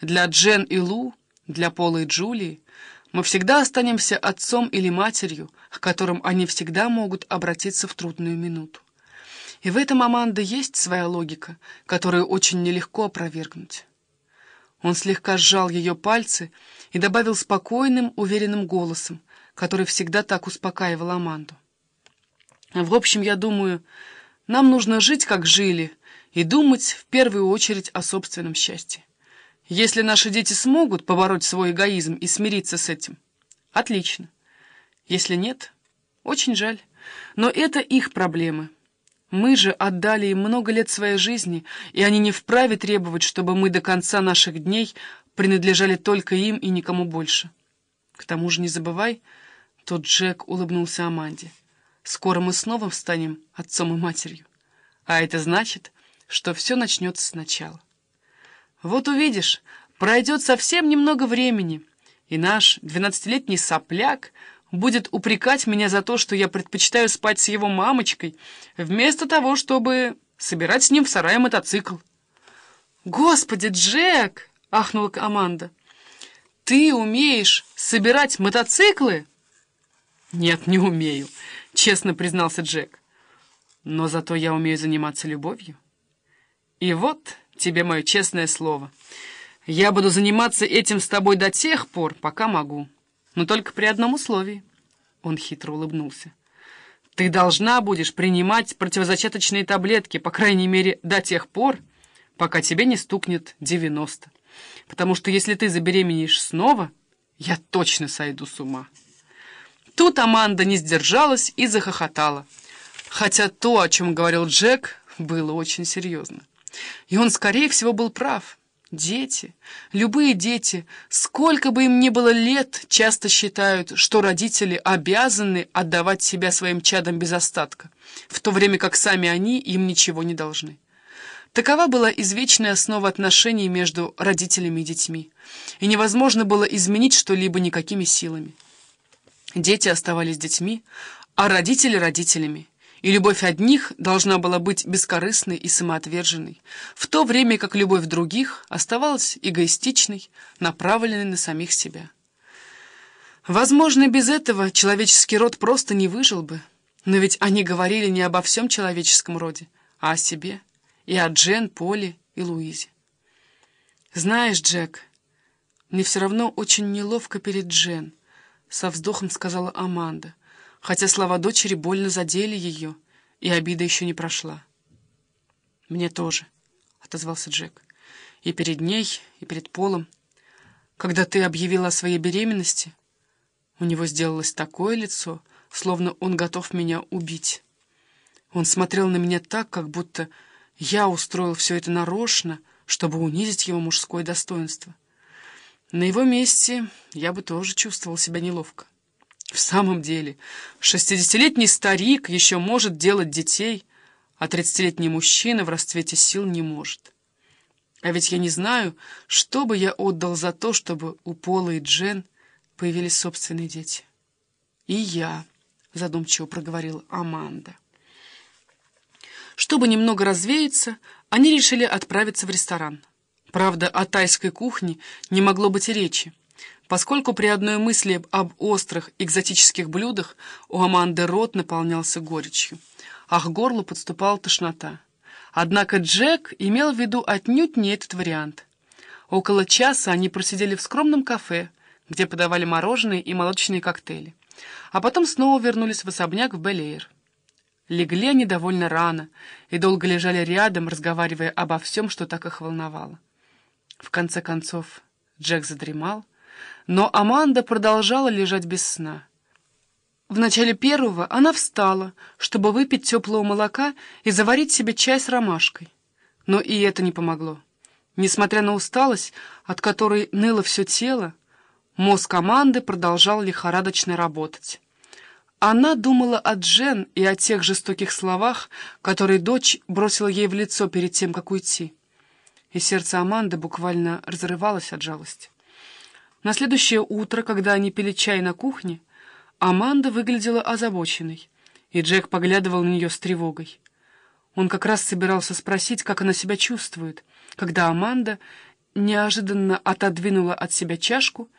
для Джен и Лу, для Пола и Джулии, мы всегда останемся отцом или матерью, к которым они всегда могут обратиться в трудную минуту. И в этом Аманда есть своя логика, которую очень нелегко опровергнуть. Он слегка сжал ее пальцы и добавил спокойным, уверенным голосом, который всегда так успокаивал Аманду. В общем, я думаю, нам нужно жить, как жили, и думать в первую очередь о собственном счастье. Если наши дети смогут побороть свой эгоизм и смириться с этим, отлично. Если нет, очень жаль. Но это их проблемы. Мы же отдали им много лет своей жизни, и они не вправе требовать, чтобы мы до конца наших дней принадлежали только им и никому больше. К тому же не забывай, тот Джек улыбнулся Аманде. Скоро мы снова станем отцом и матерью. А это значит, что все начнется сначала. Вот увидишь, пройдет совсем немного времени, и наш двенадцатилетний сопляк будет упрекать меня за то, что я предпочитаю спать с его мамочкой, вместо того, чтобы собирать с ним в сарае мотоцикл. «Господи, Джек!» — ахнула Аманда. «Ты умеешь собирать мотоциклы?» «Нет, не умею», — честно признался Джек. «Но зато я умею заниматься любовью. И вот тебе мое честное слово. Я буду заниматься этим с тобой до тех пор, пока могу. Но только при одном условии». Он хитро улыбнулся. «Ты должна будешь принимать противозачаточные таблетки, по крайней мере, до тех пор, пока тебе не стукнет девяносто. Потому что если ты забеременеешь снова, я точно сойду с ума». Тут Аманда не сдержалась и захохотала. Хотя то, о чем говорил Джек, было очень серьезно. И он, скорее всего, был прав. Дети, любые дети, сколько бы им ни было лет, часто считают, что родители обязаны отдавать себя своим чадам без остатка, в то время как сами они им ничего не должны. Такова была извечная основа отношений между родителями и детьми, и невозможно было изменить что-либо никакими силами. Дети оставались детьми, а родители — родителями и любовь одних должна была быть бескорыстной и самоотверженной, в то время как любовь других оставалась эгоистичной, направленной на самих себя. Возможно, без этого человеческий род просто не выжил бы, но ведь они говорили не обо всем человеческом роде, а о себе, и о Джен, Поле и Луизе. «Знаешь, Джек, мне все равно очень неловко перед Джен», — со вздохом сказала Аманда хотя слова дочери больно задели ее, и обида еще не прошла. «Мне тоже», — отозвался Джек. «И перед ней, и перед Полом. Когда ты объявила о своей беременности, у него сделалось такое лицо, словно он готов меня убить. Он смотрел на меня так, как будто я устроил все это нарочно, чтобы унизить его мужское достоинство. На его месте я бы тоже чувствовал себя неловко. В самом деле, шестидесятилетний старик еще может делать детей, а тридцатилетний мужчина в расцвете сил не может. А ведь я не знаю, что бы я отдал за то, чтобы у Пола и Джен появились собственные дети. И я, задумчиво проговорила Аманда. Чтобы немного развеяться, они решили отправиться в ресторан. Правда, о тайской кухне не могло быть и речи поскольку при одной мысли об острых экзотических блюдах у Аманды рот наполнялся горечью, а к горлу подступала тошнота. Однако Джек имел в виду отнюдь не этот вариант. Около часа они просидели в скромном кафе, где подавали мороженое и молочные коктейли, а потом снова вернулись в особняк в Белеир. Легли они довольно рано и долго лежали рядом, разговаривая обо всем, что так их волновало. В конце концов Джек задремал, но Аманда продолжала лежать без сна. В начале первого она встала, чтобы выпить теплого молока и заварить себе чай с ромашкой. Но и это не помогло. Несмотря на усталость, от которой ныло все тело, мозг Аманды продолжал лихорадочно работать. Она думала о Джен и о тех жестоких словах, которые дочь бросила ей в лицо перед тем, как уйти. И сердце Аманды буквально разрывалось от жалости. На следующее утро, когда они пили чай на кухне, Аманда выглядела озабоченной, и Джек поглядывал на нее с тревогой. Он как раз собирался спросить, как она себя чувствует, когда Аманда неожиданно отодвинула от себя чашку